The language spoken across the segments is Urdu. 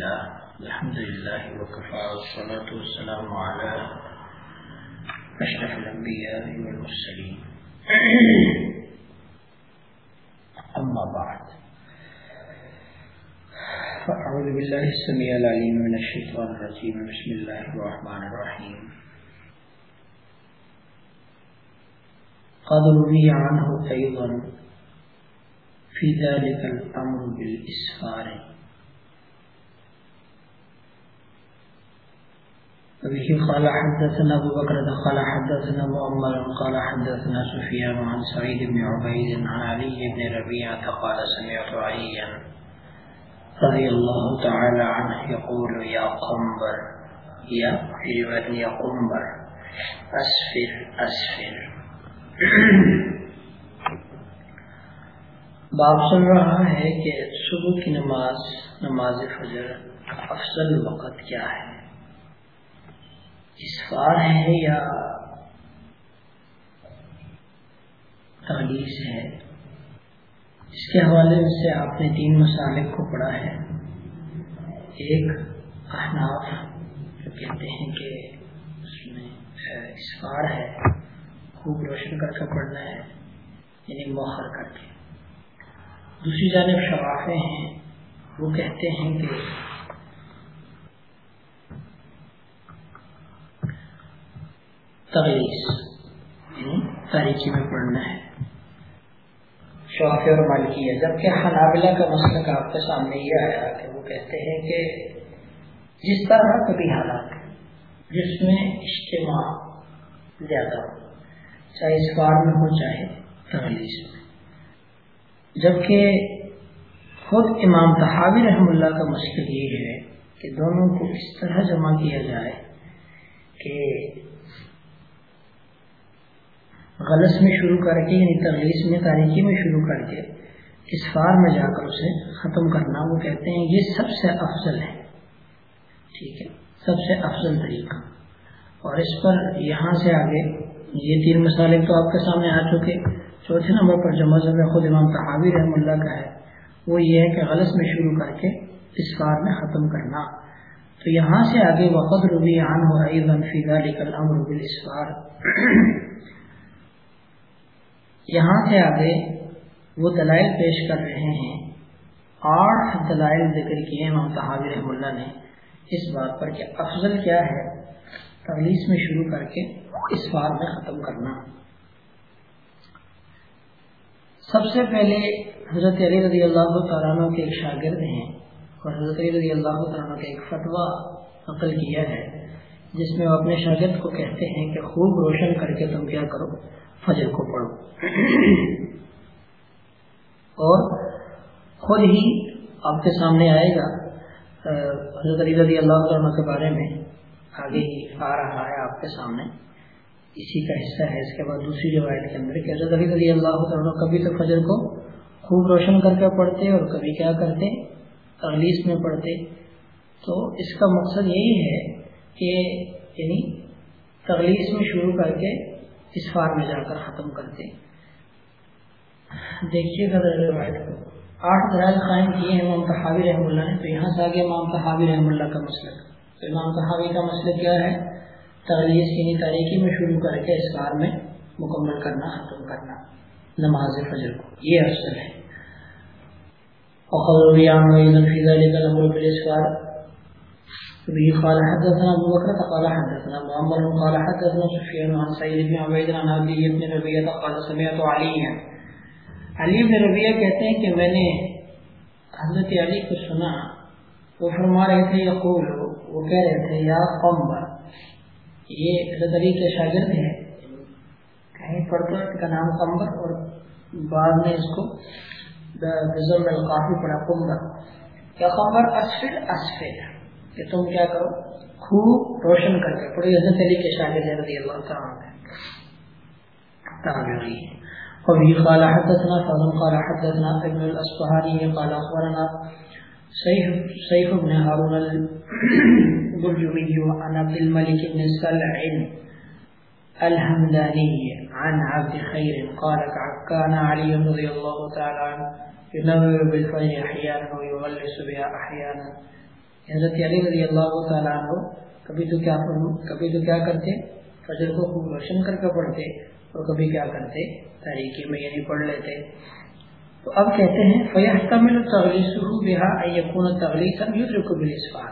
لله، الحمد لله، وكفى، والصلاة والسلام على أشرف الأنبياء والمرسلين. أما بعد، فأعوذ بالله السميع العليم من الشيطان الرجيم. بسم الله الرحمن الرحيم. قد روي عنه أيضا في ذلك الأمر بالإسفار. وبه قال حدثنا أبو بكر قال حدثنا مؤمر قال حدثنا سفيان عن سعيد بن عبيد عن علي بن ربيعة قال سمعت عليا رضي الله تعالى عنه يقول يا قنبر يا في رواية يا قنبر أسفر أسفر باب سن رہا ہے کہ صبح کی نماز نماز فجر افضل وقت کیا ہے؟ اسفار ہے یا تغلیس ہے؟ اس کے حوالے سے آپ نے تین مسالک کو پڑھا ہے۔ ایک احناف، جو کہتے ہیں کہ اس میں اسفار ہے، خوب روشن کر کے پڑھنا ہے یعنی موخر کر کے۔ دوسری جانب شفافے ہیں، وہ کہتے ہیں کہ تغلیس یعنی تاریخی میں پڑھنا ہے. شوافی اور مالکی ہے. جبکہ حنابلہ کا مسئلہ آپ کے سامنے یہ آیا کہ وہ کہتے ہیں کہ جس طرح کبھی حالات جس میں اجتماع زیادہ ہو، چاہے اس بار میں ہو، چاہے تغلیس میں. جبکہ خود امام تحابی رحم اللہ کا مشکل یہ ہے کہ دونوں کو اس طرح جمع کیا جائے کہ غلط میں شروع کر کے یعنی تغلیس میں، تاریخی میں شروع کر کے، اس فار میں جا کر اسے ختم کرنا، وہ کہتے ہیں یہ سب سے افضل ہے۔ ٹھیک ہے؟ سب سے افضل طریقہ۔ اور اس پر یہاں سے آگے یہ تین مسالے تو آپ کے سامنے آ چکے۔ چوتھے نمبر پر جو مذہب خود امام تحابی رحم اللہ کا ہے، وہ یہ ہے کہ غلط میں شروع کر کے اس فار میں ختم کرنا۔ تو یہاں سے آگے وقت روبی عن ہو رہی فیضا لکل امر بالاسفار یہاں سے آگے وہ دلائل پیش کر رہے ہیں۔ آٹھ دلائل ذکر کیے امام تحابی رحم اللہ نے۔ اس بات پر کہ افضل کیا ہے تغلیس میں شروع کر کے اس بار میں ختم کرنا۔ سب سے پہلے حضرت علی رضی اللہ تعالیٰ کے ایک شاگرد ہیں اور حضرت علی رضی اللہ تعالیٰ کا ایک فتویٰ نقل کیا ہے، جس میں وہ اپنے شاگرد کو کہتے ہیں کہ خوب روشن کر کے تم کیا کرو۔ فجر کو پڑھو۔ اور خود ہی آپ کے سامنے آئے گا۔ حضرت علی رضی اللہ عنہ کے بارے میں آگے ہی آ رہا ہے آپ کے سامنے۔ اسی کا حصہ ہے۔ اس کے بعد دوسری روایت کے اندر کہ حضرت علی رضی اللہ عنہ کبھی تو فجر کو خوب روشن کر کے پڑھتے اور کبھی کیا کرتے؟ تغلیس میں پڑھتے۔ تو اس کا مقصد یہی ہے کہ یعنی تغلیس میں شروع کر کے اس فار میں جا کر ختم کرتے دیکھیے گا روایت کو آٹھ دلائل قائم کیے ہیں امام تحابی رحم اللہ نے۔ تو یہاں سے آگے امام تحابی رحم اللہ کا مسئلہ۔ تو امام تحابی کا مسئلہ کیا ہے؟ تغلیس کی تاریخی میں شروع کر کے اس بار میں مکمل کرنا، ختم کرنا۔ نماز فجر کو۔ یہ افسر ہے۔ به قال حدثنا ابو بكر قال حدثنا معمر قال حدثنا سفيان عن سعيد بن عبيد عن ابي بن ربيعه قال سمعت عليا. علی بن ربیہ کہتے ہیں کہ میں نے حضرت علی کو سنا، وہ فرما رہے تھے، یقول، وہ کہہ رہے تھے، یا قمبر یہ حضرت علی کے شاگرد ہیں۔ کہیں پڑھتے کا نام قمبر اور بعد میں اس کو بزم القافی پڑھا قمبر کیا قمبر اسفر اسفر کہ تم کیا کرو؟ خوب روشن کر کے پڑھی حضرت علی کے شاگرد رضی اللہ تعالیٰ تعالی وبه قال حدثنا فضل قال حدثنا ابن الأصفهاني قال أخبرنا سيف, بن هارون البرجمي عن عبد الملك بن سلع الهمداني عن عبد خير قال كان علي رضي الله تعالى عنه ينور بالفجر أحيانا ويغلس بها أحيانا حضرت علی رضی اللہ تعالیٰ عنہ کبھی تو کیا کبھی تو کیا کرتے؟ فجر کو خوب روشن کر کے پڑھتے اور کبھی کیا کرتے؟ تاریخی میں یعنی پڑھ لیتے۔ تو اب کہتے ہیں فیحتمل تغلیس بہا یکون تغلیس یدرک بالاسفار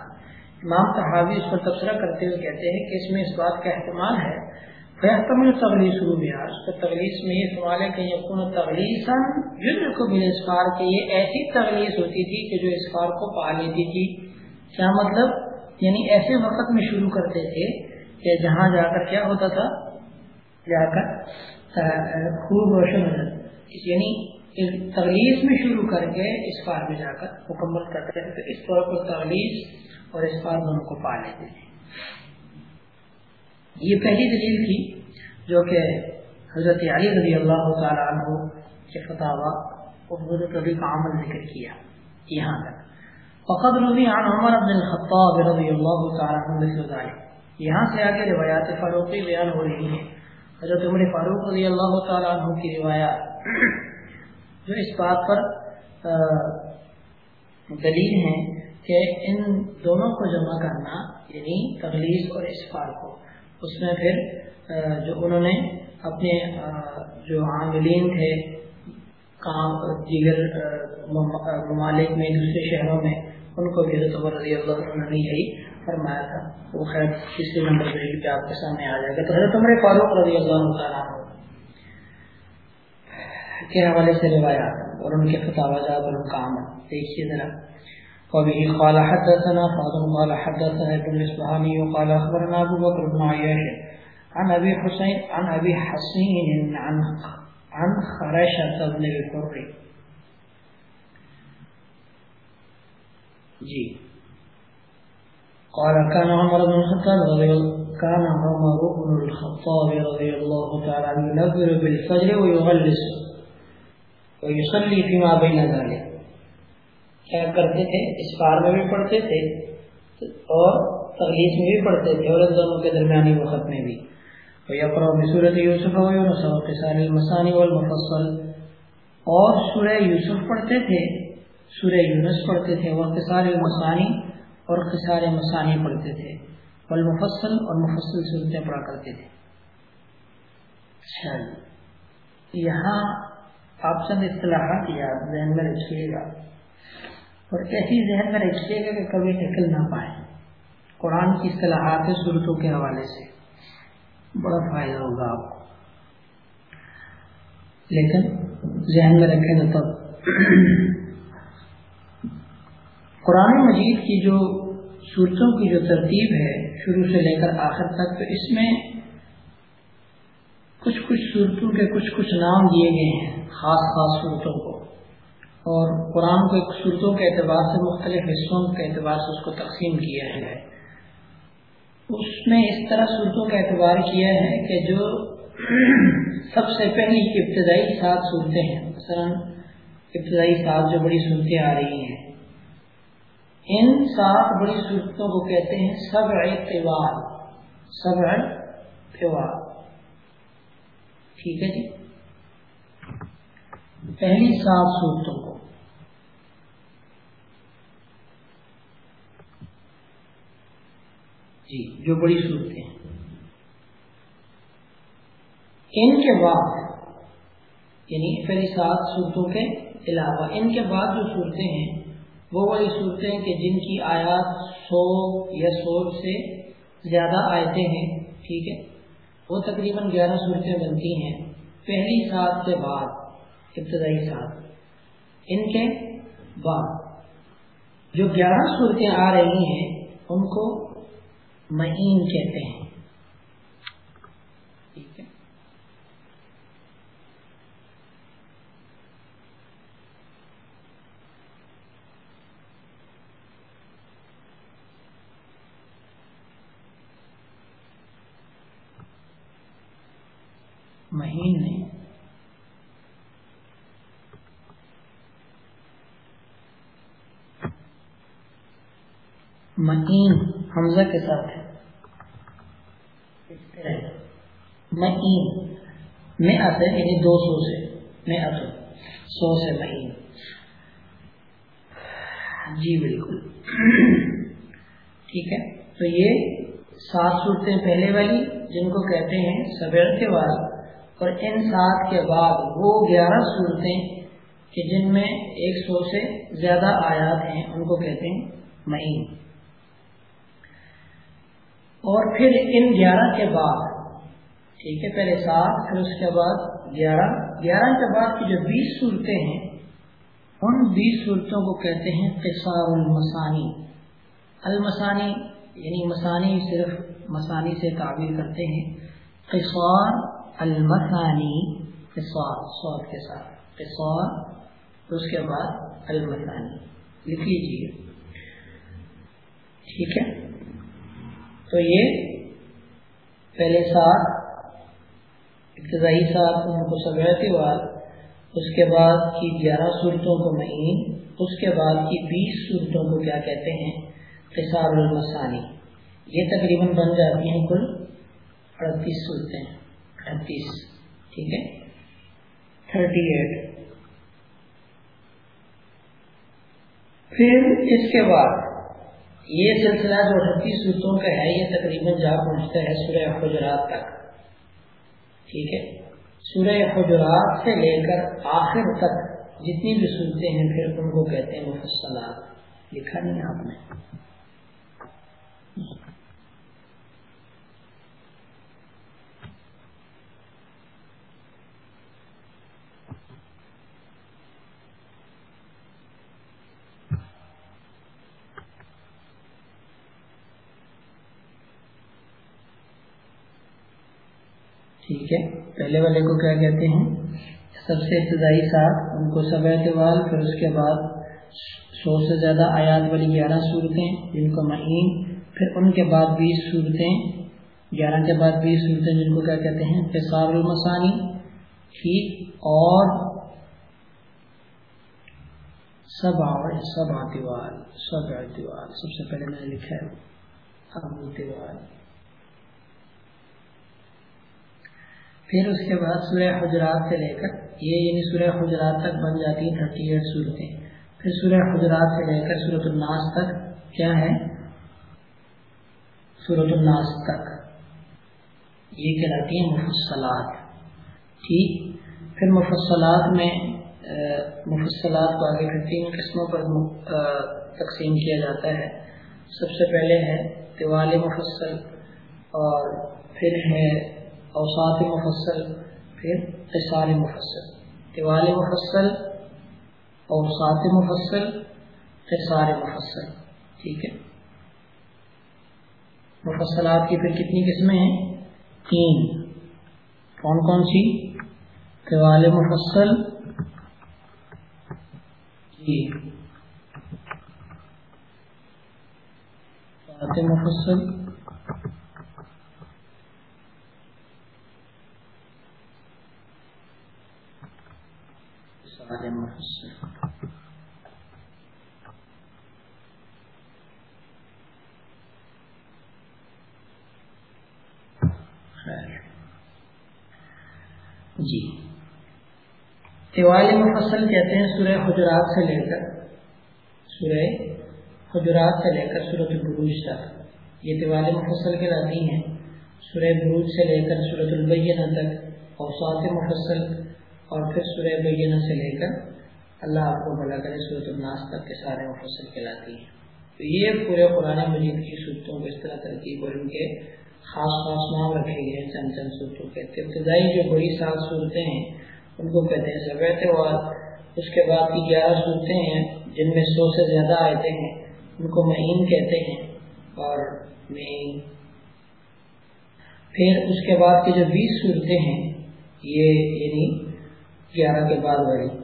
امام صحابی اس پر تبصرہ کرتے ہوئے کہتے ہیں کہ اس میں اس بات کا احتمال ہے فیحتمل تغلیس بہا اس پر تغلیس میں یہ سوال ہے کہ یکون تغلیسا یدرک بالاسفار کہ یہ ایسی تغلیس ہوتی تھی کہ جو اسفار کو پا لیتی تھی۔ کیا مطلب؟ یعنی ایسے وقت میں شروع کرتے تھے کہ جہاں جا کر کیا ہوتا تھا؟ جا کر خوب روشن ہو جاتا یعنی تغلیس میں شروع کر کے اس پار میں جا کر مکمل کرتے تھے۔ تو اس طور پر تغلیس اور اس پار دونوں کو پا لیتے تھے۔ یہ پہلی دلیل تھی جو کہ حضرت علی رضی اللہ تعالیٰ عنہ کے فتح کبھی کا عمل ذکر کیا یہاں تک۔ فقد رضی عن عمر بن الخطاب رضی اللہ تعالی عنہ مثل ذلك. یہاں سے آگے روایات فاروقی بیان ہو رہی ہیں۔ حضرت عمر فاروق رضی اللہ تعالی عنہ کی روایات۔ جو اس بات پر دلیل ہیں کہ ان دونوں کو جمع کرنا یعنی تغلیظ اور اسفار کو۔ اس میں پھر جو انہوں نے اپنے جو عاملین تھے، کام، دیگر ممالک میں، دوسرے شہروں میں ان کو بھی حضرت عمر رضی اللہ عنہ نے یہی فرمایا تھا۔ وہ خیر تیسرے نمبر دلیل پہ آپ کے سامنے آ جائے گا۔ تو حضرت عمر فاروق رضی اللہ تعالیٰ کے حوالے سے روایات اور ان کے فتح جات اور ان کا عمل۔ دیکھیے ذرا۔ وبه قال حدثنا فاضل قال حدثنا ابن الاسبهاني وقال اخبرنا ابو بكر بن عياش عن ابي حسين عن ابي حسين عن عن خرشه بن الحر۔ جی۔ قال، كان عمر بن الخطاب رضي الله، كان عمر بن الخطاب رضي الله تعالى عنه ينذر بالفجر ويغلس ويصلي فيما بين ذلك۔ کیا کرتے تھے؟ اس پار میں بھی پڑھتے تھے اور تغلیس میں بھی پڑھتے تھے، اور دونوں کے درمیانی وقت میں بھی۔ ويقرأ بسورة يوسف ويونس وقصار المساني والمفصل۔ اور سورہ یوسف پڑھتے تھے سورہ یونس پڑھتے تھے، وہ قصار مسانی اور قصار مسانی پڑھتے تھے۔ والمفصل اور مفصل صورتیں پڑھا کرتے تھے۔ یہاں آپ چند اصطلاحات یاد ذہن میں رکھیے گا۔ اور ایسی ذہن میں رکھیے گا کہ کبھی نکل نہ پائے۔ قرآن کی اصطلاحات صورتوں کے حوالے سے۔ بڑا فائدہ ہوگا آپ کو۔ لیکن ذہن میں رکھیں گے تب قرآن مجید کی جو صورتوں کی جو ترتیب ہے شروع سے لے کر آخر تک، تو اس میں کچھ کچھ صورتوں کے کچھ کچھ نام دیے گئے ہیں، خاص خاص صورتوں کو۔ اور قرآن کو صورتوں کے اعتبار سے مختلف حصوں کے اعتبار سے اس کو تقسیم کیا ہے۔ اس میں اس طرح صورتوں کا اعتبار کیا ہے کہ جو سب سے پہلی ابتدائی سات صورتیں ہیں۔ مثلا ابتدائی سات جو بڑی صورتیں آ رہی ہیں۔ ان سات بڑی صورتوں کو کہتے ہیں سب تیوار سب تیوار ٹھیک ہے جی؟ پہلی سات صورتوں کو۔ جی جو بڑی صورتیں ہیں۔ ان کے بعد یعنی پہلی سات صورتوں کے علاوہ، ان کے بعد جو صورتیں ہیں وہ والی صورتیں کہ جن کی آیات سو یا سو سے زیادہ آیتیں ہیں، ٹھیک ہے؟ وہ تقریباً گیارہ صورتیں بنتی ہیں۔ پہلی سات کے بعد، ابتدائی سات، ان کے بعد۔ جو گیارہ صورتیں آ رہی ہیں، ان کو مہین کہتے ہیں۔ مہین مہینے مہین حمزہ کے ساتھ ہے۔ مہین میں آتے یعنی دو سو سے۔ میں آتے سو سے مہین۔ جی بالکل۔ ٹھیک ہے۔ تو یہ سات صورتیں پہلے والی جن کو کہتے ہیں، سبیر کے بعد اور ان سات کے بعد وہ گیارہ صورتیں کہ جن میں ایک سو سے زیادہ آیات ہیں، ان کو کہتے ہیں معین۔ اور پھر ان گیارہ کے بعد، ٹھیک ہے، پہلے سات، پھر اس کے بعد گیارہ۔ گیارہ کے بعد کی جو بیس صورتیں ہیں، ان بیس صورتوں کو کہتے ہیں قصار المسانی المسانی یعنی مسانی صرف مسانی سے تعبیر کرتے ہیں۔ قصار المسانی قصار سواد کے ساتھ۔ قصار، اس کے بعد المسانی لکھ لیجیے ٹھیک ہے؟ تو یہ پہلے سات ابتدائی سات ان کو سبعتی وال اس کے بعد کی گیارہ صورتوں کو مہین اس کے بعد کی بیس صورتوں کو کیا کہتے ہیں؟ قصار المسانی یہ تقریباً بن جاتی ہیں کل اڑتیس صورتیں۔ اڑتیس ٹھیک ہے تھرٹی ایٹ پھر اس کے بعد یہ سلسلہ جو اٹھتیس صورتوں کا ہے یہ تقریباً جا پہنچتا ہے سورہ حجرات تک ٹھیک ہے سورہ حجرات سے لے کر آخر تک جتنی بھی صورتیں ہیں پھر ان کو کہتے ہیں مفصلات لکھا نہیں آپ نے ٹھیک ہے پہلے والے کو کیا کہتے ہیں؟ سب سے ابتدائی ساتھ، ان کو سب اعتبار، پھر اس کے بعد سو سے زیادہ آیات والی گیارہ صورتیں، جن کو مہین پھر ان کے بعد بیس صورتیں، گیارہ کے بعد بیس صورتیں، جن کو کیا کہتے ہیں؟ فسار المسانی ٹھیک، اور سب آور سب آتیوال سب اعتوال سب سے پہلے میں نے لکھا ہے ابو پھر اس کے بعد سورہ حجرات سے لے کر، یہ یعنی سورہ حجرات تک بن جاتی ہے تھرٹی ایٹ صورتیں۔ پھر سورہ حجرات سے لے کر سورت الناس تک کیا ہے؟ سورت الناس تک۔ یہ کہلاتی ہیں مفصلات۔ ٹھیک۔ پھر مفصلات میں مفصلات کو آگے پھر تین قسموں پر تقسیم کیا جاتا ہے۔ سب سے پہلے ہے دیوال مفصل اور پھر ہے اوساط مفصل، پھر قصار مفصل طوال مفصل، اوساط مفصل قصار مفصل، ٹھیک ہے؟ مفصلات کی پھر کتنی قسمیں ہیں؟ تین۔ کون کون سی؟ طوال مفصل۔ جی۔ مفصل۔ جی۔ طوال مفصل کہتے ہیں سورہ حجرات سے لے کر، سورہ حجرات سے لے کر سورت البروج تک۔ یہ طوال مفصل کے لاتی ہیں۔ سورہ بروج سے لے کر سورت البینہ تک، اوساط مفصل اور پھر سورہ بینہ سے لے کر اللہ آپ کو بلا کرے سورت الناس تک کے سارے مفصل کہلاتی ہیں۔ تو یہ پورے قرآن مجید کی صورتوں کو اس طرح ترکیب اور ان کے خاص خاص نام رکھے گئے ہیں۔ چند چند صورتوں کے ابتدائی جو بڑی سات صورتیں ہیں، ان کو کہتے ہیں سب اور اس کے بعد کی گیارہ صورتیں ہیں، جن میں سو سے زیادہ آتے ہیں، ان کو مہین کہتے ہیں۔ اور مہین۔ پھر اس کے بعد کی جو بیس صورتیں ہیں، یہ یعنی گیارہ کے بعد والی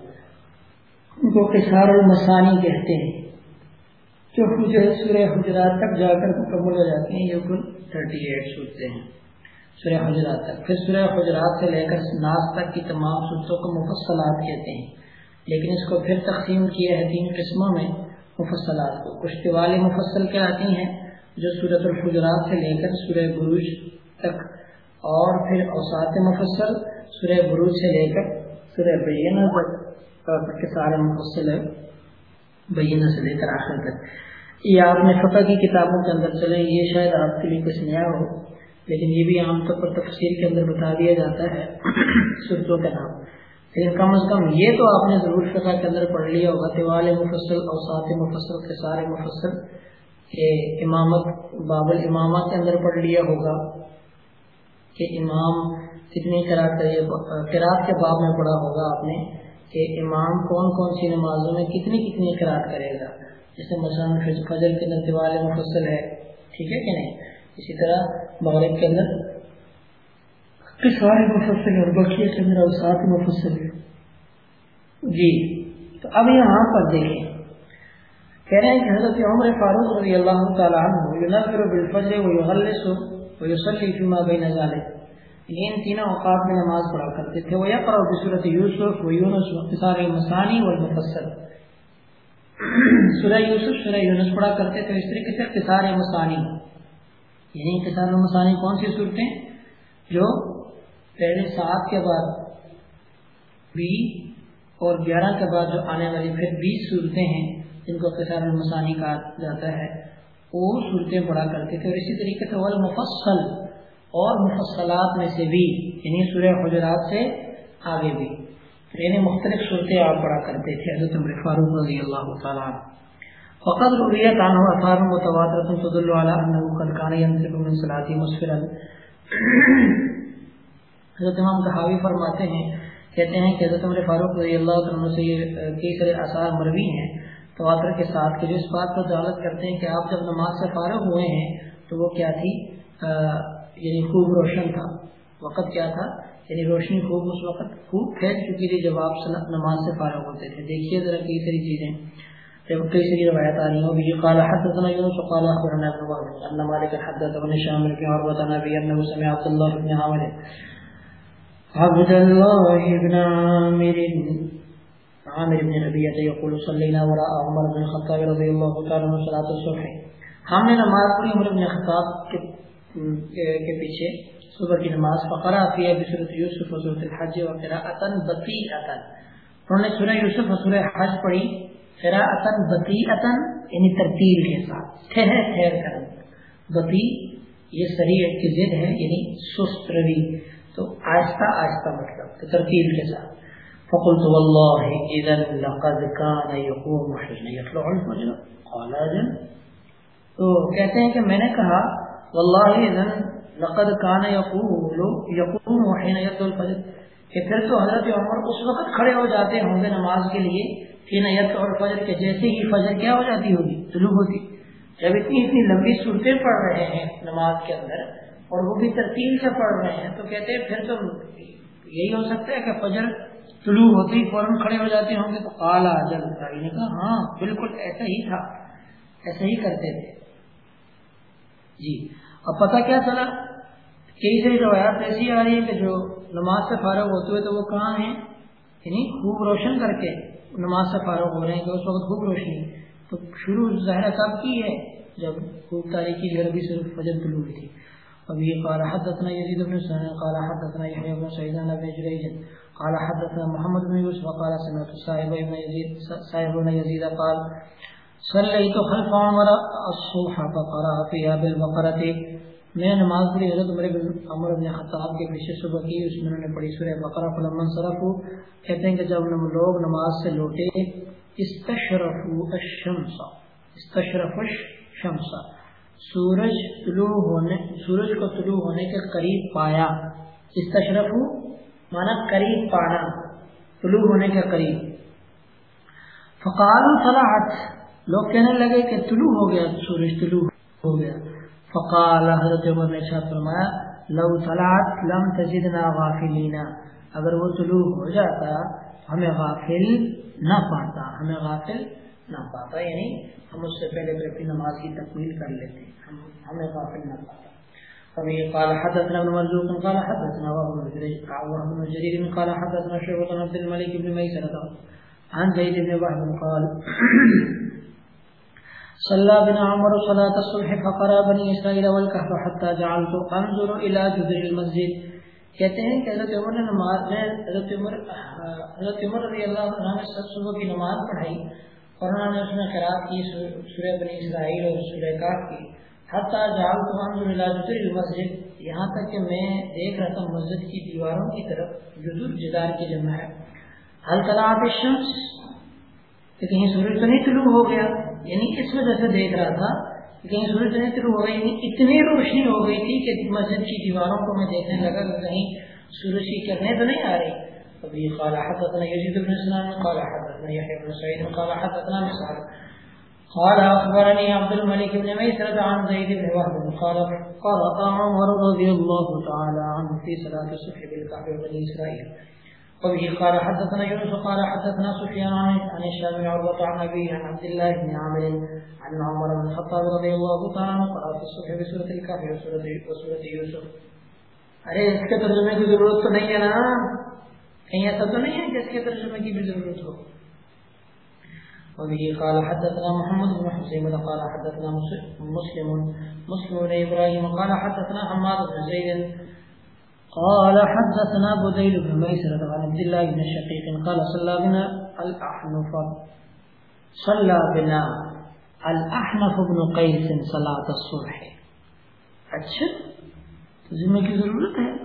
ان کو کسار المسانی کہتے ہیں، جو سورہ حجرات تک جا کر مکمل ہو جاتے ہیں، یہ کل تھرٹی ایٹ صورتیں ہیں۔ سورہ حجرات تک۔ پھر سورہ حجرات سے لے کر ناس تک کی تمام صورتوں کو مفصلات کہتے ہیں۔ لیکن اس کو پھر تقسیم کیا ہے تین قسموں میں مفصلات کو۔ کچھ والی مفصل کہلاتی ہیں؟ جو سورت الحجرات سے لے کر سورہ بروج تک۔ اور پھر اوسات مفصل سورہ بروج سے لے کر سورہ بینہ تک سارے مفصل ہے بینہ سے لے کر آخر تک۔ یہ آپ نے فقہ کی کتابوں کے اندر چلے، یہ شاید آپ کے لیے کچھ نیا ہو، لیکن یہ بھی عام طور پر تفصیل کے اندر بتا دیا جاتا ہے سرتوں کا نام۔ لیکن کم از کم یہ تو آپ نے ضرور فقہ کے اندر پڑھ لیا ہوگا تیوال مفصل اوسات مفصل کے سارے مفصل کہ امامت، باب الامامہ کے اندر پڑھ لیا ہوگا کہ امام کتنی قرآت کے باب میں پڑھا ہوگا آپ نے کہ امام کون کون سی نمازوں میں کتنی کتنی قرآت کرے گا۔ جیسے مثلاً فجر کے اندر دیوال مفصل ہے ٹھیک ہے کہ نہیں؟ اسی طرح مغرب کے اندر سارے مفصل اور بقیہ کے اندر اوسات مفصل جی۔ تو اب یہاں پر دیکھیں۔ کہہ رہے ہیں کہ حضرت عمر فاروق رضی اللہ تعالیٰ عنہ ينفر بالفجر ويغلس ويصلي فيما بين ذلك یعنی یہ ان تینوں اوقات میں نماز پڑھا کرتے تھے۔ وہ یقرأ بصورت یوسف و یونس و اختصار المسانی والمفصل سورہ یوسف سورہ یونس پڑھا کرتے تھے۔ اس طریقے سے اختصار مسانی یعنی اختصار المسانی کون سی صورتیں؟ جو پہلے سات کے بعد بی اور گیارہ کے بعد جو آنے والی، پھر بیس صورتیں ہیں، جن کو اختصار المسانی کہا جاتا ہے، وہ صورتیں پڑھا کرتے تھے۔ اور اسی طریقے سے والمفصل اور مفصلات میں سے بھی یعنی سورہ حجرات سے آگے بھی۔ یعنی مختلف صورتیں آپ پڑھا کرتے تھے حضرت عمر فاروق رضی اللہ تعالیٰ فقط رویت عنہ اثار متواتر تدل على انه قد كان ينطق من صلاه مسفرا۔ حضرت امام طحاوی فرماتے ہیں، کہتے ہیں کہ حضرت عمر فاروق رضی اللہ عنہ سے یہ کئی سارے آثار مروی ہیں۔ تواتر کے ساتھ کہ جو اس بات پر دعوت کرتے ہیں کہ آپ جب نماز سے فارغ ہوئے ہیں تو وہ کیا تھی؟ یعنی خوب روشن تھا، وقت کیا تھا؟ یعنی روشنی خوب اس وقت خوب پھیل چکی تھی جب آپ نماز سے فارغ ہوتے تھے۔ دیکھیے ذرا کئی ساری چیزیں جب کئی ساری روایت آ رہی ہوں یہ قال حدثنا يونس قال اخبرنا ابن وهب۔ ان مالك حدث ابن شامل بن عروه عن ابي انه سمع عبد الله بن عامر۔ عبد الله بن عامر عامر بن ربيعه يقول صلينا وراء عمر بن الخطاب رضي الله تعالى عنه صلاه الصبح۔ ہاں، ہم نے نماز پڑھی عمر بن خطاب کے کے پیچھے صبح کی نماز فقرا فی بصورت یوسف و صورت الحج و قراءتا بطیئتا۔ انہوں نے سورہ یوسف و سورہ حج پڑھی، قراءتا بطیئتا یعنی ترتیل کے ساتھ، ٹھہر ٹھہر کر۔ بطی، یہ سریع کی ضد ہے یعنی سست روی۔ تو آہستہ آہستہ مطلب ترتیل کے ساتھ۔ فقلت والله اذا لقد كان يقوم حين يطلع الفجر۔ قال اجل تو کہتے ہیں کہ میں نے کہا واللہ لقد کان یقول یقوم حين يطلع الفجر، کہ پھر تو حضرت عمر اس وقت کھڑے ہو جاتے ہوں گے نماز کے لیے حين يطلع الفجر، کہ جیسے ہی فجر کیا ہو جاتی ہوگی، طلوع ہوتی۔ جب اتنی اتنی لمبی صورتیں پڑھ رہے ہیں نماز کے اندر، اور وہ بھی ترتیب سے پڑھ رہے ہیں، تو کہتے ہیں پھر تو یہی ہو سکتا ہے کہ فجر طلوع ہوتی فوراً کھڑے ہو جاتے ہوں گے، تو کالا جل نے کہا ہاں بالکل ایسا ہی تھا، ایسا ہی کرتے تھے۔ جی۔ اب پتہ کیا چلا؟ کئی ساری روایات ایسی آ رہی ہے کہ جو نماز سے فارغ ہوتے ہوئے تو وہ کہاں ہیں؟ یعنی خوب روشن کر کے نماز سے فارغ ہو رہے ہیں کہ اس وقت خوب روشنی تو شروع ظاہر کب کی ہے جب خوب تاریخی گربی سے فجر طلوع ہوئی تھی۔ اب یہ قال حدثنا يزيد بن سنة قال حدثنا يحيى بن سعيد بن ابي جريج قال حدثنا محمد بن يوسف قال سمعت صاحب ابن يزيد صاحب بن يزيد قال صلیت خلف عمر الصبح فقرا فيها بالبقرة میں نماز پڑھی حضرت عمر بن عمر بن خطاب کے پیچھے صبح کی، اس میں انہوں نے پڑھی سورہ بقرہ، فلما صرف کہتے ہیں کہ جب لوگ نماز سے لوٹے استشرف الشمس. استشرف الشمس. سورج طلوع ہونے سورج کو طلوع ہونے کے قریب پایا. استشرف مانا قریب پانا، طلوع ہونے کے قریب. فقال طلعت. لوگ کہنے لگے کہ طلوع ہو گیا، سورج طلوع ہو گیا۔ فقال حضرت عمر نے شاہ فرمایا، لو طلعت لم تجدنا غافلینا اگر وہ طلوع ہو جاتا، ہمیں غافل نہ پاتا، ہمیں غافل نہ پاتا۔ یعنی ہم اس سے پہلے اپنی نماز کی تکمیل کر لیتے، ہم ہمیں غافل نہ پاتا۔ فبه قال حدثنا ابن مرزوق قال حدثنا وابن بن جرير قال حدثنا شعبة بن عبد الملك بن ميسرة، عن زيد بن وهب قال صلى بن عمر صلاة الصبح فقرا بني اسرائيل والكهف حتى جعلت انظر الى جذع المسجد. کہتے ہیں کہ حضرت عمر نے نماز میں حضرت عمر حضرت عمر رضی اللہ عنہ نے سب صبح کی نماز پڑھائی اور انہوں نے اس میں خراب کی، سورہ بنی اسرائیل اور سورہ کاف کی. حتیٰ جال تو ہم مسجد یہاں تک کہ میں دیکھ رہا تھا مسجد کی دیواروں کی طرف جزر جدار کی جمع ہے۔ حل طلاب شمس کہ کہیں سورج تو نہیں طلوع ہو گیا؟ یعنی اس وجہ سے دیکھ رہا تھا کہیں سورج تو نہیں طلوع ہو گئی اتنی روشنی ہو گئی تھی کہ مسجد کی دیواروں کو میں دیکھنے لگا کہ کہیں سورج کی کرنے تو نہیں آ رہی۔ ابھی قال حدثنا يزيد بن سنان قال حدثنا يحيى بن سعيد قال حدثنا مسعر قال اخبرني عبد الملك بن ميسرة عن زيد بن وهب، قال قرأ عمر رضي الله تعالى عنه في صلاة الصبح بالكعبة بني اسرائيل وبه قال حدثنا يونس قال حدثنا سفيان عن الشام بن عروة عن أبيه عن عبد الله بن عامر عن عمر بن الخطاب رضي الله تعالى عنه قرأ في الصبح بسورة الكهف وسورة يوسف. ارے، اس کے ترجمے کی ضرورت تو نہیں ہے نا؟ کہیں ایسا تو نہیں ہے کہ اس کے ترجمے کی بھی ضرورت ہو؟ وبه قال حدثنا محمد بن حسين قال حدثنا مسلم مسلم بن ابراهيم قال حدثنا حماد بن زيد قال حدثنا بديل بن ميسرة عن عبد الله بن شقيق قال صلى بنا الأحنف. صلى بنا الأحنف بن قيس صلاة الصبح. اچھا ذمہ کی ضرورت ہے؟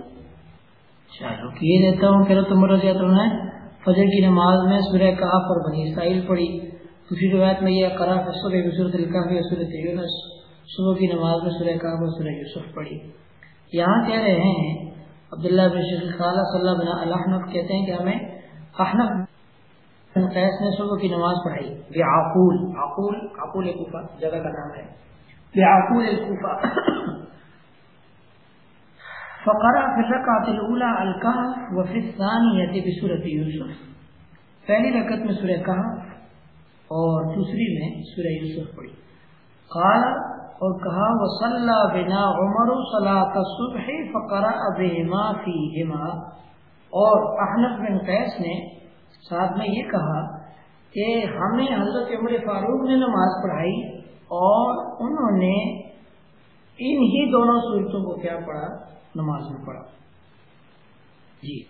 چلو، کیے دیتا ہوں کہ تم رضیت نے فجر کی نماز میں سورہ کہف اور بنی اسرائیل پڑھی۔ دوسری روایت میں یہ کرا صبح کی صورت الکاف یا صورت یونس۔ صبح کی نماز میں سورہ کہف اور سورہ یوسف پڑھی۔ یہاں کہہ رہے ہیں عبداللہ بن شیخ خالہ صلی اللہ بن الحنف کہتے ہیں کہ ہمیں احنف بن قیس نے صبح کی نماز پڑھائی۔ بعقول عقول عقول کوفہ، جگہ کا نام ہے۔ بعقول الکوفہ فقرا في الركعه الاولى الكهف وفي الثانيه بسوره يوسف پہلی رکعت میں سورہ کہف اور دوسری میں سورہ یوسف پڑھی۔ قال اور کہا وصلى بنا عمر صلاه الصبح فقرا بهما فيهما. اور احنف بن قیس نے ساتھ میں یہ کہا کہ ہمیں حضرت عمر فاروق نے نماز پڑھائی اور انہوں نے ان ہی دونوں صورتوں کو کیا پڑھا؟ نماز میں پڑھا۔ جی۔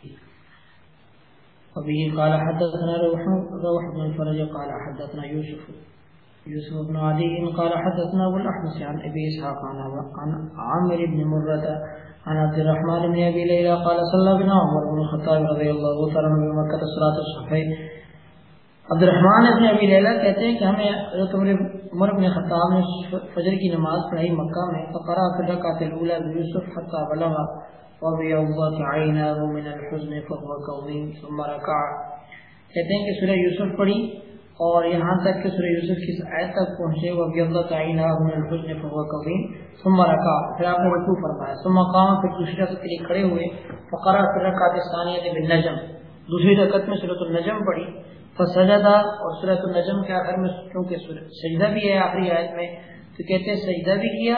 ابھی قال حدثنا روح روح بن الفرج قال حدثنا يوسف يوسف بن علي قال حدثنا ابو الاحمس عن ابي اسحاق عن عامر بن مرة عن عبد الرحمن بن ابي ليلى قال صلى بنا عمر بن الخطاب رضي الله تعالى عنه بمكة صلاة الصبح عبد الرحمن ابن ابی لیلہ کہتے ہیں کہ ہمیں حضرت عمر بن خطاب نے فجر کی نماز پڑھائی مکہ میں فقرا فی الاولى بيوسف حتى بلغ وبيضت عيناه من الحزن فهو كظيم، ثم ركع. کہتے ہیں کہ سورہ یوسف پڑھی اور یہاں تک کہ سورہ یوسف کی آیت تک پہنچے وہ وبيضت عيناه من الحزن فهو كظيم۔ ثم ركع پھر آپ نے رکوع فرمایا۔ ثم قام، پھر دوسری رکعت کے لیے کھڑے ہوئے۔ فقرا فی الرکعۃ الثانیہ بالنجم۔ دوسری رکعت میں سورۃ النجم پڑھی۔ فسجدہ اور صورت النجم کے آخر میں کیونکہ سجدہ بھی ہے آخری آیت میں، تو کہتے ہیں سجدہ بھی کیا۔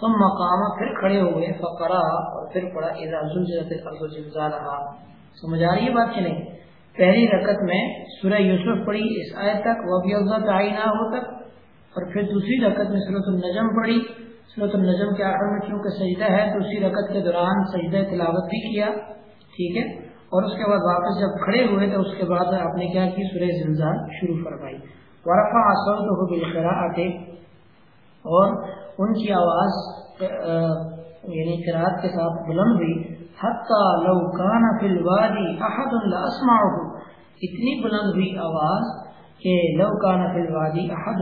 ثم مقام پھر کھڑے ہوئے۔ فقرا اور پھر پڑھا۔ اذا زلزلت الارض زلزالها۔ سمجھ آ رہی ہے بات کہ نہیں؟ پہلی رکعت میں سورہ یوسف پڑھی، اس آیت تک وبیضت عیناہ تک، اور پھر دوسری رکعت میں سورۃ النجم پڑھی۔ سورۃ النجم کے آخر میں کیونکہ سجدہ ہے، دوسری رکعت کے دوران سجدہ تلاوت بھی کیا، ٹھیک ہے؟ اور اس کے بعد واپس جب کھڑے ہوئے تو اس کے بعد آپ نے کیا کی؟ سورہ زلزال شروع فرمائی۔ ورفا اصل تو بالخرا آتے اور ان کی آواز یعنی قرآت کے ساتھ بلند ہوئی۔ حتی لو کان فی الوادی احد لاسمعه اتنی بلند ہوئی آواز کہ لو کان فی الوادی احد،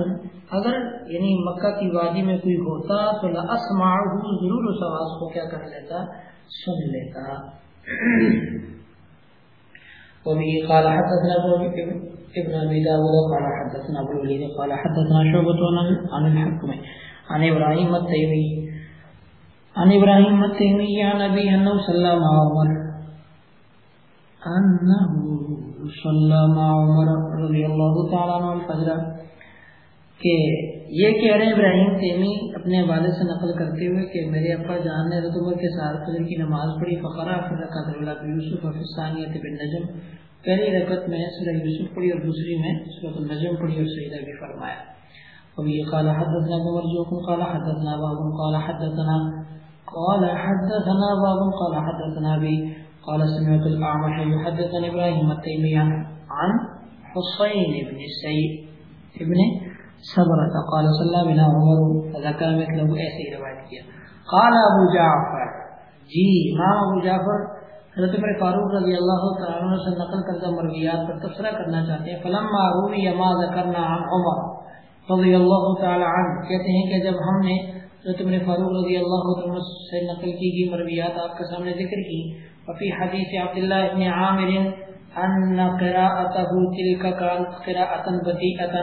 اگر یعنی مکہ کی وادی میں کوئی ہوتا تو لاسمعه ضرور اس آواز کو کیا کر لیتا؟ سن لیتا۔ وبه قال حدثنا ابن ابي داود قال حدثنا ابو الوليد قال حدثنا شعبة عن الحكم عن ابراهيم التيمي عن ابراهيم التيمي عن ابي انه صلى مع عمر انه صلى مع عمر رضي الله تعالى عنه الفجر کہ یہ کہہ رہے ابراہیم تیمی اپنے والد سے نقل کرتے ہوئے کہ میرے ابا جان نے رتبہ کے ساتھ فجر کی نماز پڑھی فقرا پھر رکعت اللہ یوسف افسانیت بن نجم۔ پہلی رکعت میں سورہ یوسف پڑھی اور دوسری میں سورۃ النجم پڑھی اور سجدہ بھی فرمایا۔ وبه قال حدثنا ابو مرزوق قال حدثنا باب، قال حدثنا قال حدثنا باب، قال حدثنا ابي قال سمعت الاعمش يحدث عن ابراهيم التيمي عن حسين بن سيد ابن صبرت قال صلی اللہ بنا عمر ذکر مثله، ایسے ہی روایت کیا۔ قال ابو جعفر جی امام ابو جعفر، حضرت عمر فاروق رضی اللہ تعالی عنہ سے نقل کردہ مرویات پر تبصرہ کرنا چاہتے ہیں۔ فلما روی ما ذکرنا عن عمر رضی اللہ تعالی عنہ، کہتے ہیں کہ جب ہم نے حضرت عمر فاروق رضی اللہ تعالی عنہ سے نقل کی گئی مرویات، آپ کے سامنے ذکر کی وفي حديث عبد الله بن عامر ان قراءته تلك كانت قراءه بطيئه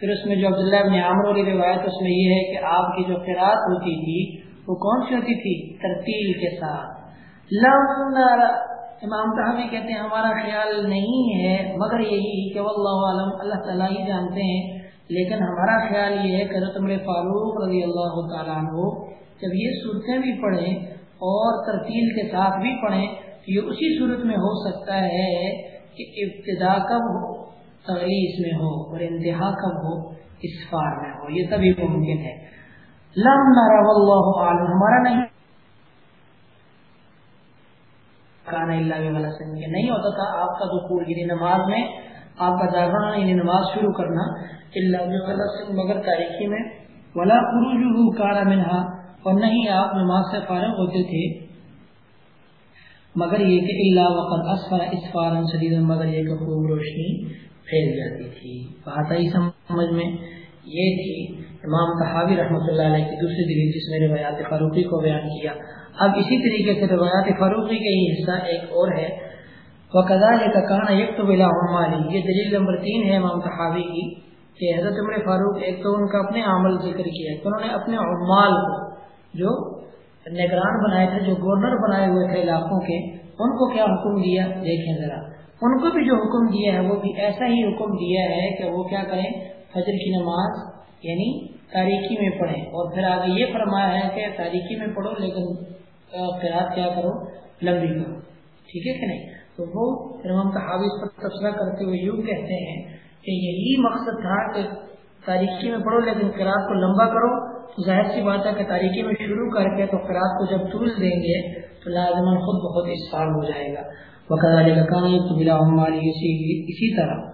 پھر اس میں جو عبداللہ ابن عامر والی روایت اس میں یہ ہے کہ آپ کی جو قراءت ہوتی تھی، وہ کون سی ہوتی تھی؟ ترتیل کے ساتھ. لم امام صاحب کہتے ہیں، ہمارا خیال نہیں ہے، مگر یہی کہ واللہ عالم، اللہ تعالیٰ ہی جانتے ہیں. لیکن ہمارا خیال یہ ہے کہ حضرت عمر فاروق رضی اللہ تعالیٰ عنہ، جب یہ صورتیں بھی پڑھیں اور ترتیل کے ساتھ بھی پڑھیں تو یہ اسی صورت میں ہو سکتا ہے کہ ابتدا کب ہو تغلیس میں ہو اور انتہا کب ہو اسفار میں ہو، یہ تبھی ممکن ہے۔ لم اللہ عالم ہمارا نہیں۔ کانا اللہ نہیں ہوتا تھا۔ آپ کا دخول یعنی نماز میں آپ کا جاگنا یعنی نماز شروع کرنا اللہ مگر تاریخی میں۔ ولا خروج کارا منہا اور نہیں آپ نماز سے فارغ ہوتے تھے۔ مگر یہ کہ اللہ وقت اسفر اسفارن شدید مگر یہ کہ خوب روشنی پھیل جاتی تھی۔ بات آئی سمجھ میں یہ تھی امام تحاوی رحمۃ اللہ علیہ کی دوسری دلیل جس میں روایات فاروقی کو بیان کیا۔ اب اسی طریقے سے روایات فاروقی کا ہی حصہ ایک اور ہے۔ وہ قدا کا کہنا یک تو بلا عمالی یہ دلیل نمبر تین ہے امام تحاوی کی کہ حضرت عمر فاروق ایک تو ان کا اپنے عمل ذکر کیا کہ انہوں نے اپنے عمال کو جو نگران بنائے تھے، جو گورنر بنائے ہوئے تھے علاقوں کے، ان کو کیا حکم دیا؟ دیکھیں ذرا۔ ان کو بھی جو حکم دیا ہے، وہ بھی ایسا ہی حکم دیا ہے کہ وہ کیا کریں؟ فجر کی نماز یعنی تاریخی میں پڑھیں۔ اور پھر آگے یہ فرمایا ہے کہ تاریخی میں پڑھو، لیکن خیرات کیا کرو؟ لمبی کرو۔ ٹھیک ہے کہ نہیں؟ تو وہ امام تحاوی پر تبصرہ کرتے ہوئے یوں کہتے ہیں کہ یہی مقصد تھا کہ تاریخی میں پڑھو، لیکن قرآن کو لمبا کرو۔ ظاہر سی بات ہے کہ تاریخی میں شروع کر کے تو قرآن کو جب طول دیں گے تو لازمن خود بہت اسفال ہو جائے گا۔ وقت کہانی تو بلا اسی اسی طرح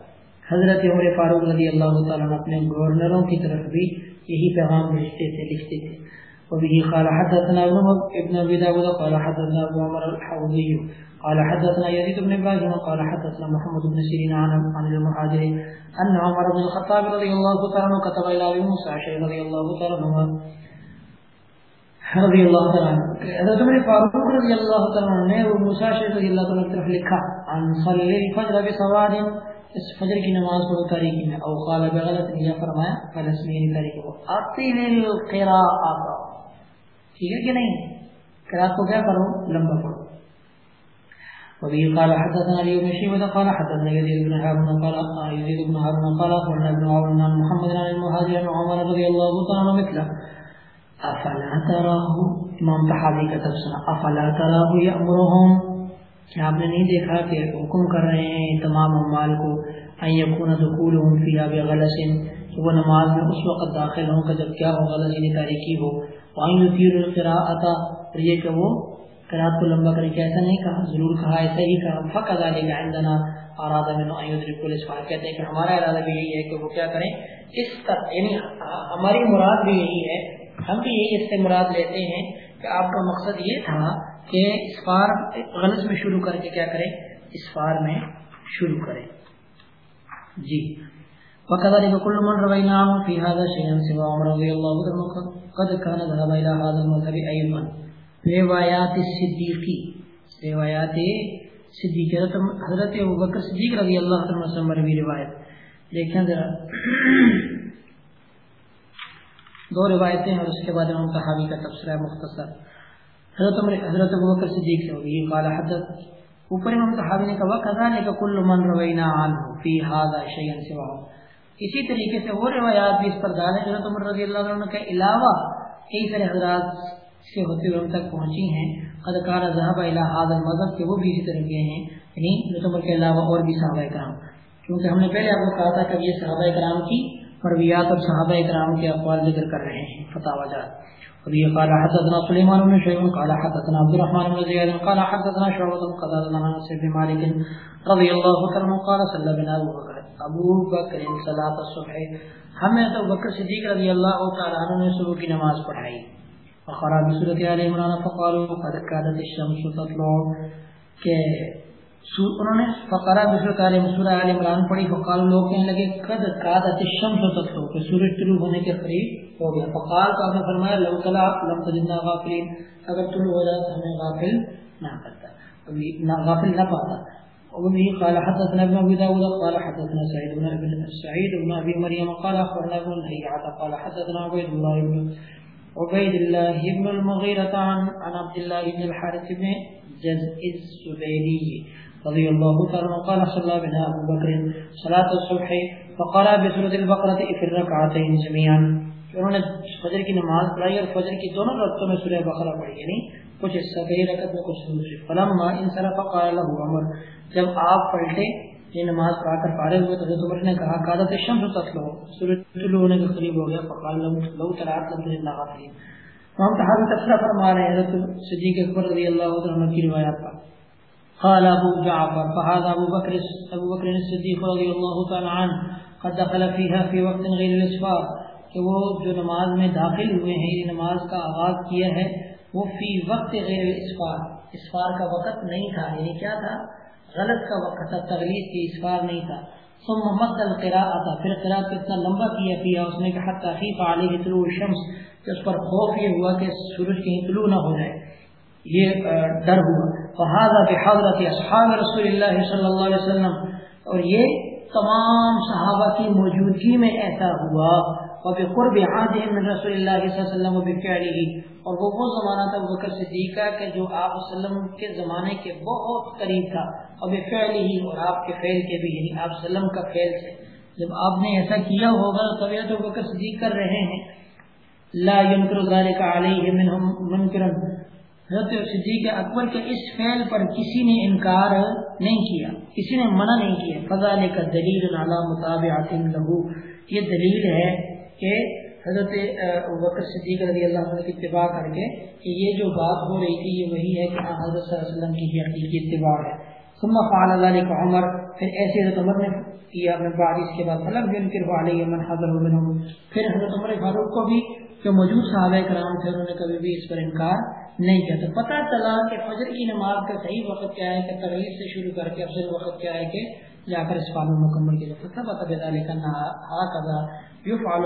حضرت عمر فاروق رضی اللہ تعالیٰ اپنے گورنروں کی طرف بھی یہی پیغام بھیجتے تھے، لکھتے تھے۔ وبه قال حدثنا ابن ابي داود قال حدثنا ابو عمر الحوضي۔ قال حدثنا يزيد بن ابراهيم قال حدثنا محمد بن سيرين عن عن المهاجر ان عمر بن الخطاب رضي الله تعالى عنه كتب الى ابي موسى شيخ رضي الله تعالى عنه رضی اللہ تعالیٰ حضرت عمر فاروق رضی اللہ تعالیٰ نے وہ موسیٰ شیخ رضی اللہ تعالیٰ طرف لکھا ان صلی الفجر بسواد اس فجر کی نماز پڑھو تاریخی میں او قال بغلط یا فرمایا فلسمین تاریخی کو اطیل القراء ٹھیک ہے کہ نہیں؟ قراءت کو کیا کرو؟ لمبا پڑھو. وبه قال حدثنا علي بن شيبة قال حدثنا يزيد بن هارون قال يزيد بن هارون قال أخبرنا ابن عون عن محمد عن المهاجر عن عمر رضي الله تعالى مثله. افلا تراه؟ امام تحاوی کا تفسیر افلا تراه يأمرهم؟ کہ آپ نے نہیں دیکھا کہ حکم کر رہے ہیں تمام اموال کو ان يكون دخولهم فيها بغلس. کہ وہ نماز میں اس وقت داخل ہوں کہ جب کیا ہو غلط یعنی تاریکی ہو. وان يثير القراءه اور یہ کہ وہ قرآن کو لمبا کریں کہ ایسا نہیں کہا، ضرور کہا، ایسا ہی کہا۔ فق ادا لے گا عندنا، ارادہ میں پولیس فار کہتے ہیں کہ ہمارا ارادہ بھی یہی ہے کہ وہ کیا کریں؟ اس طرح یعنی ہماری مراد بھی یہی ہے۔ ہم بھی یہی اس سے مراد لیتے ہیں کہ آپ کا مقصد یہ تھا کہ اسفار غلط میں شروع کر کے کیا کریں؟ اسفار میں شروع کریں۔ جی۔ وكذلك كل من روينا في هذا شيئا سوى عمر رضي الله عنه قد كان ذهب الى هذا المذهب ايضا روایات صدیقی، روایات صدیق، حضرت بکر صدیق رضی اللہ عنہ سے مروی روایت۔ دیکھیں ذرا۔ دو روایتیں اور اس کے بعد امام صحابی کا تبصرہ مختصر۔ حضرت عمر، حضرت بکر صدیق سے ہوگی۔ قال حدث اوپر امام صحابی نے کہا کذالک کل من روینا عنہ فی هذا شیئا سوا اسی طریقے سے وہ روایات بھی اس پر دال ہے حضرت عمر رضی اللہ عنہ کے علاوہ کئی سارے حضرات سے ہوتے ہوئے تک پہنچی ہیں ادکار ذہب الحاد المذہب کے وہ بھی اسی طرح کے ہیں یعنی رتبر کے علاوہ اور بھی صحابہ کرام۔ کیونکہ ہم نے پہلے آپ کو کہا تھا کہ یہ صحابہ کرام کی مرویات اور صحابہ کرام کے اقوال ذکر کر رہے ہیں فتح جات۔ ابھی قال حدثنا سليمان بن قال حدثنا عبد الرحمن بن زياد قال حدثنا شعبة قال حدثنا انس بن مالك رضي الله عنه قال صلى بنا ابو بکر صلاۃ الصبح۔ ہمیں تو بکر صدیق رضی اللہ تعالی عنہ نے صبح کی نماز پڑھائی۔ فقرا بصورت آل عمران فقالوا قد كادت الشمس تطلع. کہ انہوں نے فقرا بصورت آل سورہ آل عمران پڑھی فقال لوگ کہنے لگے، قد كادت الشمس تطلع. کہ سورج طلوع ہونے کے قریب ہو گیا۔ فقال تو آپ نے فرمایا، لو طلع لم تجدنا غافلین۔ اگر طلوع ہو جائے تو ہمیں غافل نہ کرتا۔ غافل نہ پاتا۔ وبه قال حدثنا ابن ابي داود، قال حدثنا سعيد بن ابي سعيد بن ابي مريم قال اخبرنا ابن هيعة قال حدثنا عبيد الله بن عبيد الله بن المغيرة عن عن عبد الله بن الحارث بن جزء السبيلي رضي الله تعالى قال صلى بنا ابو بكر صلاة الصبح فقرأ بسورة البقرة في الركعتين جميعا انہوں نے فجر کی نماز پڑھائی اور فجر کی دونوں رقطوں میں سورہ بقرہ پڑھی یعنی کچھ حصہ پہلی رکعت میں کچھ دوسری فلما ان صرف قال له عمر، جب آپ پلٹے یہ نماز پڑھا کر پارے ہوئے تو حضرت عمر نے کہا، قادت الشمس تطلع سورج طلوع ہونے کے قریب ہو گیا، فقال له لو ترات لم تجد غافلين ہم تحت تفسیر فرما رہے ہیں، حضرت صدیق اکبر رضی اللہ عنہ کی روایات کا۔ قال ابو جعفر، فهذا ابو بکر ابو بکر الصدیق رضی اللہ تعالی عنہ قد دخل فيها في وقت غير الاسفار، کہ وہ جو نماز میں داخل ہوئے ہیں یہ نماز کا آغاز کیا ہے، وہ فی وقت غیر اسفار اسفار کا وقت نہیں تھا یعنی کیا تھا؟ غلط کا وقت تھا تغلیق کی اسفار نہیں تھا۔ ثم مد القراء تھا پھر قراءت اتنا لمبا کیا کیا اس نے کہ حتی خیف علیہ طلوع الشمس کہ اس پر خوف یہ ہوا کہ سورج کہیں طلوع نہ ہو جائے۔ یہ ڈر ہوا۔ فہذا بحضرت اصحاب رسول اللہ صلی اللہ علیہ وسلم۔ اور یہ تمام صحابہ کی موجودگی میں ایسا ہوا۔ وبقرب عهد من رسول اللہ صلی اللہ علیہ وسلم وبفعله. اور وہ وہ زمانہ تھا بکر صدیق کا کہ جو آپ وسلم کے زمانے کے بہت قریب تھا اور وبفعله اور آپ کے فعل کے بھی یعنی آپ وسلم کا فعل سے جب آپ نے ایسا کیا ہوگا تو یہ تو بکر صدیق کر رہے ہیں۔ لا ينكر ذلك عليه منهم منكرا۔ حضرت صدیق اکبر کے اس فعل پر کسی نے انکار نہیں کیا، کسی نے منع نہیں کیا۔ فضال کا دلیل علی مطابعت له۔ یہ دلیل ہے کہ حضرت بکر صدیق رضی اللہ عنہ کی اتباع کر کے کہ یہ جو بات ہو رہی تھی، یہ وہی ہے کہ ہاں، حضرت صلی اللہ علیہ وسلم کی حقیقی اتباع ہے۔ ثم فعل اللہ ذلك عمر، پھر ایسے حضرت عمر نے کیا اپنے بعد اس کے بعد، فلم ينكر عليه من حضر منهم پھر حضرت عمر فاروق کو بھی جو موجود صحابہ کرام تھے، انہوں نے کبھی بھی اس پر انکار نہیں کیا۔ تو پتہ چلا کہ فجر کی نماز کا صحیح وقت کیا ہے، کہ تغیر سے شروع کر کے افضل وقت کیا ہے کہ جا کر اس پانو مکمل کیا جاتا تھا پتہ بتا لکھا نہ يفعل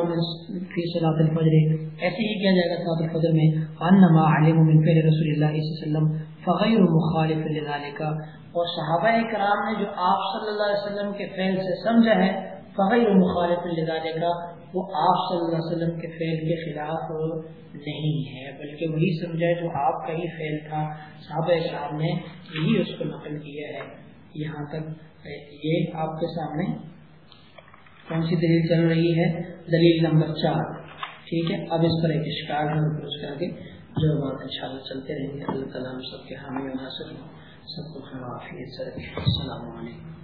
في صلاة الفجر. ایسے ہی کیا جائے گا صلاة الفجر میں؟ انما علم من فعل رسول اللہ صلی اللہ علیہ وسلم، فغیر مخالف لذلك. اور صحابہ کرام نے جو آپ صلی اللہ علیہ وسلم کے فعل سے سمجھا ہے، فغیر مخالف لذلك، وہ آپ صلی اللہ علیہ وسلم کے فعل کے خلاف نہیں ہے، بلکہ وہی سمجھا جو آپ کا ہی فعل تھا۔ صحابہ کرام نے یہی اس کو نقل کیا ہے۔ یہاں تک یہ آپ کے سامنے کون سی دلیل چل رہی ہے؟ دلیل نمبر چار۔ ٹھیک ہے؟ اب اس پر ایک اشکار ہے اور اس کے آگے جو بات ان شاء اللہ چلتے رہیں گے۔ اللہ تعالیٰ ہم سب کے حامی و ناصر سب کو خرافی السلام علیکم۔